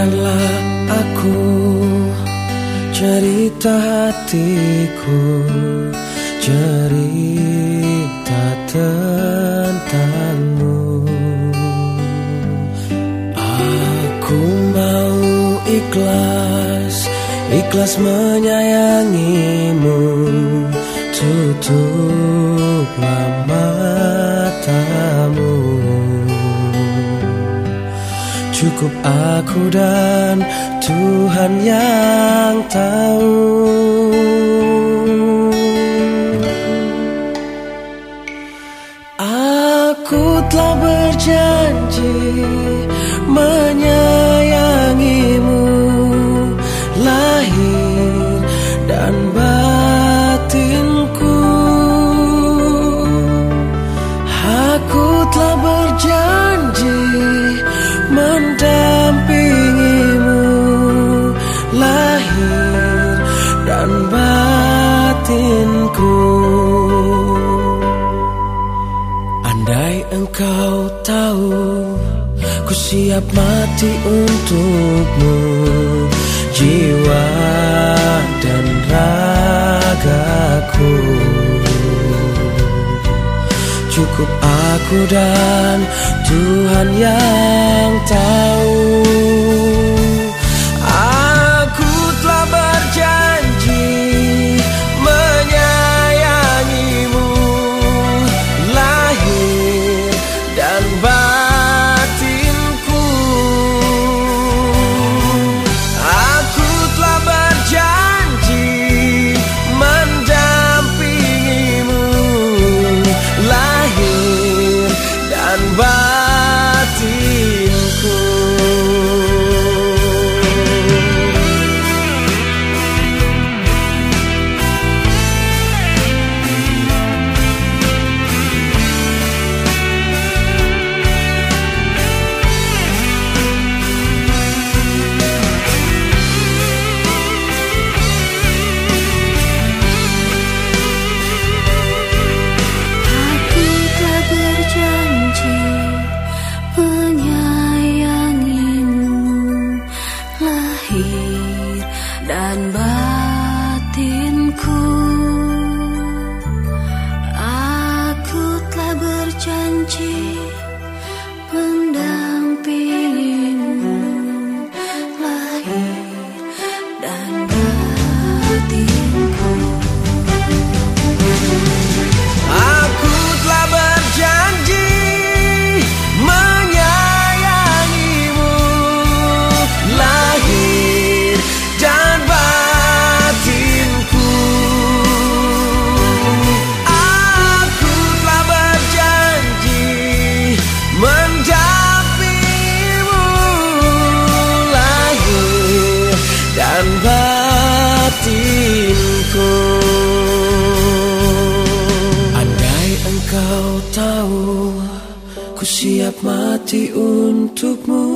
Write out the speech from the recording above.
Dengarkanlah aku cerita hatiku Cerita tentangmu. Aku mau ikhlas Ikhlas menyayangimu Tutuplah Cukup aku dan Tuhan yang tahu. Aku telah berjanji batinku Andai engkau tahu ku siap mati untukmu jiwa dan ragaku. Cukup aku dan Tuhan yang tahu dan tahu Ku siap mati untukmu